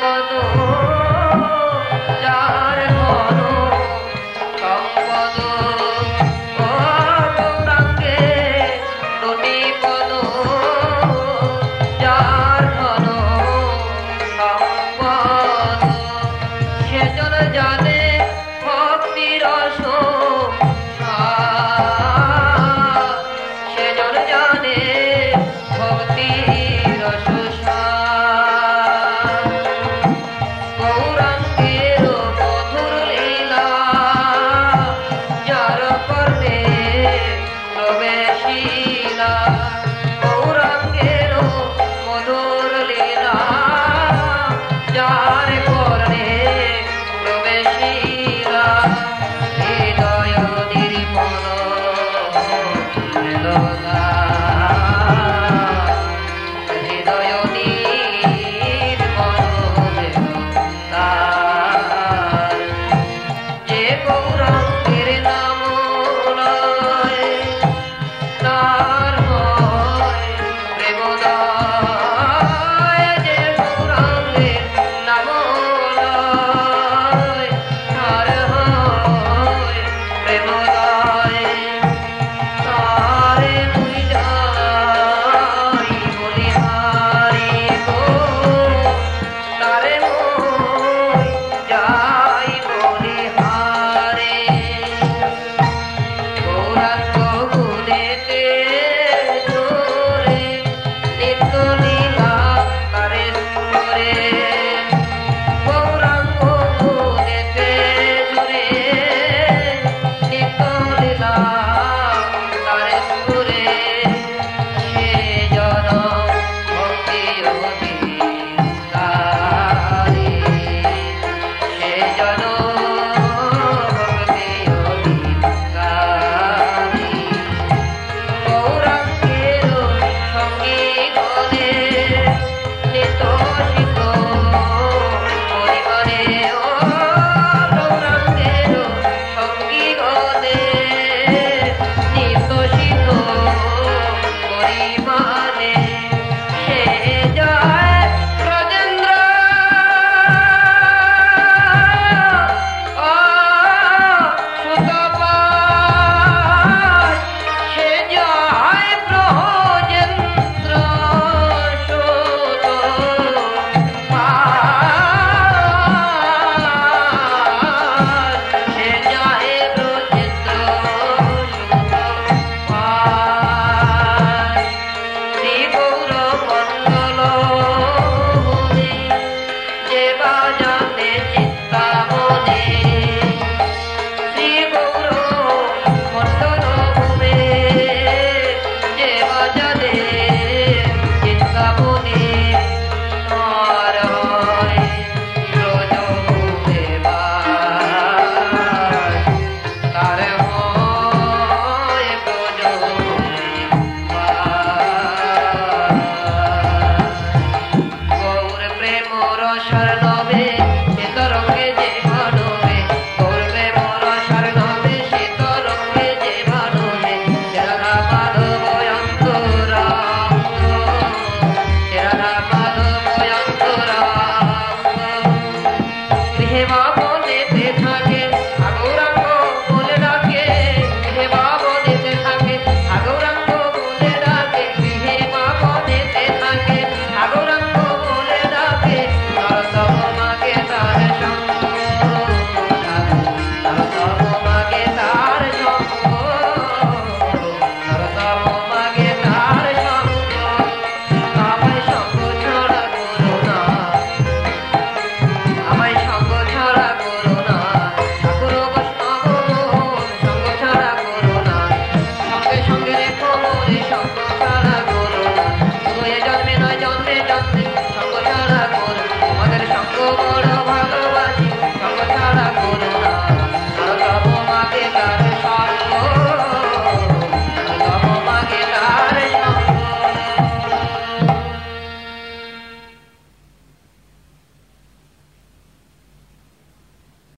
কদম